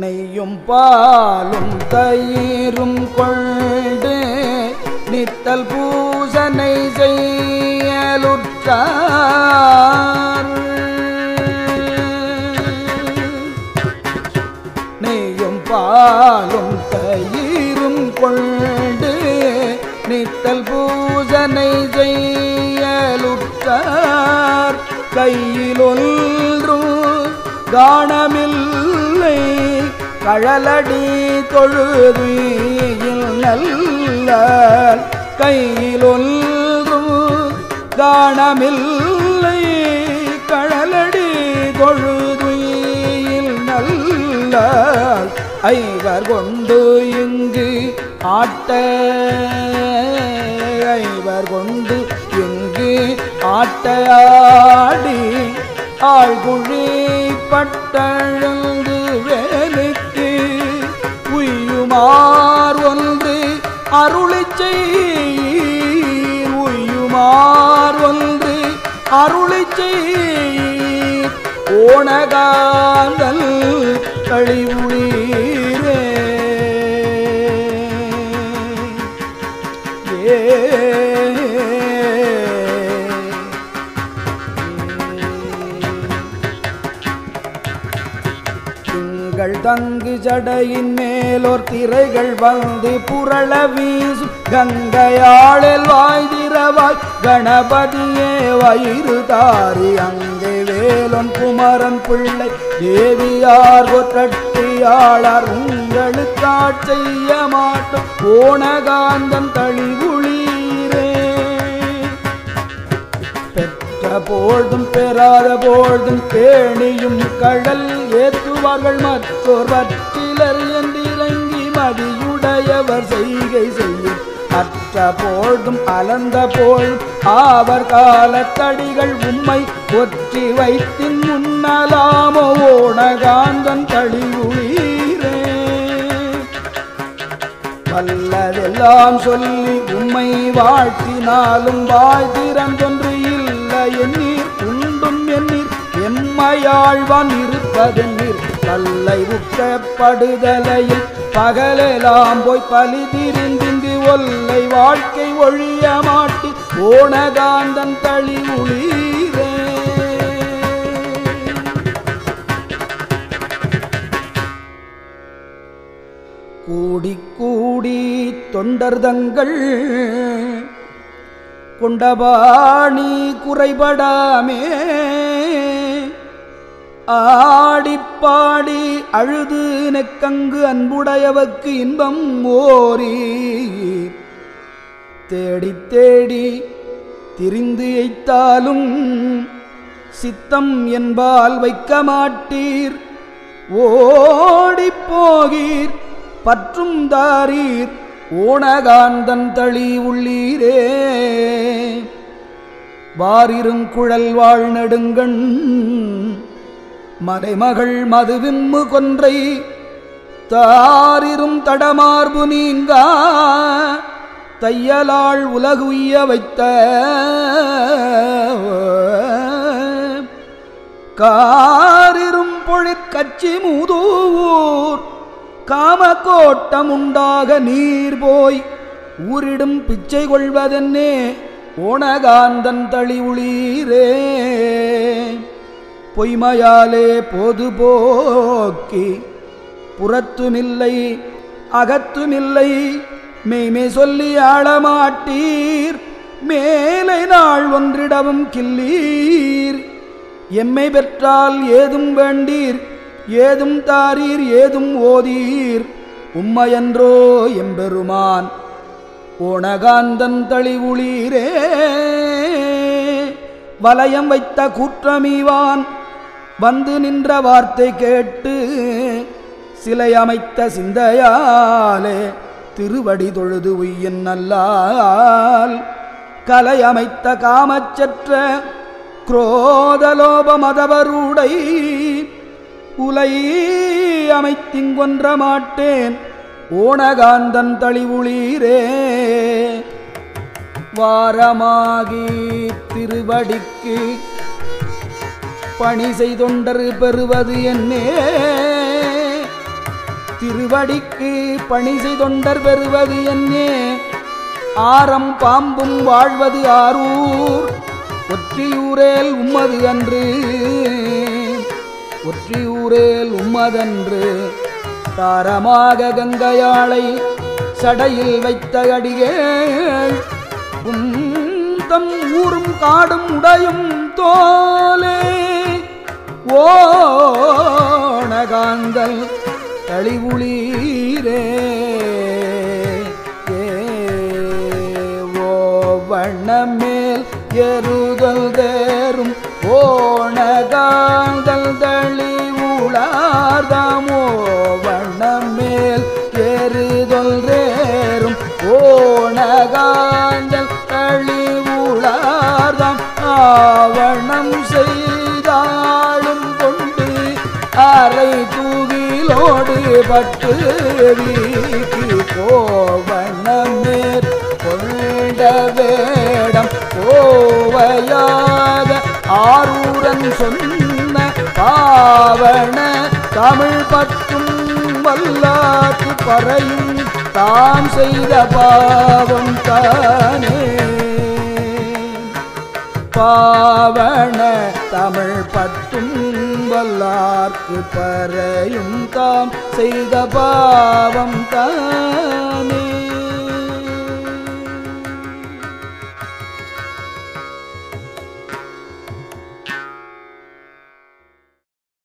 நெய்யும் பாலும் தயிரும் கொண்டு நித்தல் பூசனை செய்யலுற்றார். நெய்யும் பாலும் தயிரும் கொண்டு நித்தல் பூசனை செய்யலுற்றார். கையிலொன்றும் காணமில்லை. கழலடி தொழுது நல்ல கையில் தானமில்லை. கழலடி தொழுதுயில் நல்ல ஐவர் கொண்டு இங்கு ஆட்ட. ஐவர் கொண்டு இங்கு ஆட்டையாடி ஆழ்குழி பட்டழுந்து உய்யுமார் ஒன்று அருளை செய் உய்யுமார் ஒன்று அருளை செய் ஓனகாந்தல் கழிவுளி திங்கள் தங்கு ஜடையின் மேலோர் திரைகள் வந்து புரள வீசும். கங்கையாளில் வாய் திரவாய் கணபதியே வயிறு தாரி அங்கே வேலன் குமரன் பிள்ளை தேவியார் கொற்றட்டியாளர் உங்களுக்கு செய்ய மாட்டோம் ஓணகாந்தன் தளிவுளீரே போழ்தும் பெறாத போழ்தும் பேணியும் கடல் ஏற்றுவார்கள் மற்றோர் வற்றிலர் என்றிறங்கி மதியுடையவர் செய்கை செய்யும். அற்ற போழ்தும் அலந்த போல் ஆவர் காலத்தடிகள் உண்மை ஒற்றி வைத்தின் முன்னலாமோ ஓணகாந்தன் தளிவுளீரே வல்லதெல்லாம் சொல்லி உம்மை வாழ்த்தினாலும் வாழ்த்திறந்தொன்று எண்ணீர் உண்டும் எண்ணீர் எம்மையாழ்வான் இருப்பதென்னீர். கல்லை உக்கப்படுதலையில் பகலெல்லாம் போய் பலி திரிந்திங்கு ஒல்லை வாழ்க்கை ஒழிய மாட்டி ஓனகாந்தன் தளி உளீரே. கூடி கூடி தொண்டர்தங்கள் கொண்டபாணி குறைபடாமே. ஆடிப்பாடி அழுது நெக்கங்கு அன்புடையவக்கு இன்பம் ஓரி. தேடி தேடி திரிந்து எய்த்தாலும் சித்தம் என்பால் வைக்க மாட்டீர். ஓடிப் போகீர் பற்றும் தாரீர். ஓணகாந்தன் தளி உள்ளீரே. வாரிருங்குழல் வாழ் நெடுங்கண். மறைமகள் மதுவிம்மு கொன்றை தாரிரும் தடமார்பு நீங்கா. தையலாள் உலகுய்ய வைத்த காரிரும் பொழிற்கச்சி மூதூர். காமக்கோட்டம் உண்டாக நீர் போய் ஊரிடும் பிச்சை கொள்வதென்னே. ஓணகாந்தன் தளி உளீரே பொய்மையாலே போது போக்கி புறத்துமில்லை அகத்துமில்லை மெய்மை சொல்லி ஆளமாட்டீர் மேலை நாள் ஒன்றிடவும் கில்லீர் எம்மை பெற்றால் ஏதும் வேண்டீர் ஏதும் தாரீர் ஏதும் ஓதீர். உம்மையன்றோ எம்பெருமான் ஓணகாந்தன் தளிவுளீரே வலயம் வைத்த கூற்றமீவான் வந்து நின்ற வார்த்தை கேட்டு சிலை அமைத்த சிந்தையாலே திருவடி தொழுது உய்யின் நல்லால். கலை அமைத்த காமச்சற்ற குரோதலோப மதவருடை உலை அமைத்திங்கொன்ற மாட்டேன். ஓணகாந்தன் தளிவுளீரே வாரமாகி திருவடிக்கு பணி செய்தொண்டர் பெறுவது என்னே. திருவடிக்கு பணி செய்தொண்டர் பெறுவது என்னே. ஆரம் பாம்பும் வாழ்வது ஆரூர். ஒற்றியூரேல் உம்மது அன்று. ஒற்றியூரேல் உம்மதன்று. தாரமாக கங்கையாளை சடையில் வைத்த அடிகேள். காடும் உடையும் தோலே. ஓணகாந்தல் தளிவுளீரே. ஏ ஓ வண்ணமேல் எருதல் தேரும் ஓணகாந்த தானம் செய்தாலும் கொண்டு அரை தூகிலோடு பட்டு வீக்கு கோவண்ணமேற் கொண்ட வேடம் கோவையாக ஆரூரன் சொன்ன பாவன தமிழ் பற்றும் வல்லாத்து பறையும் தாம் செய்த பாவம் தானே. பாவன தமிழ் பற்றும் வல்லார்க்கு பறையும் தாம் செய்த பாவம் தானே.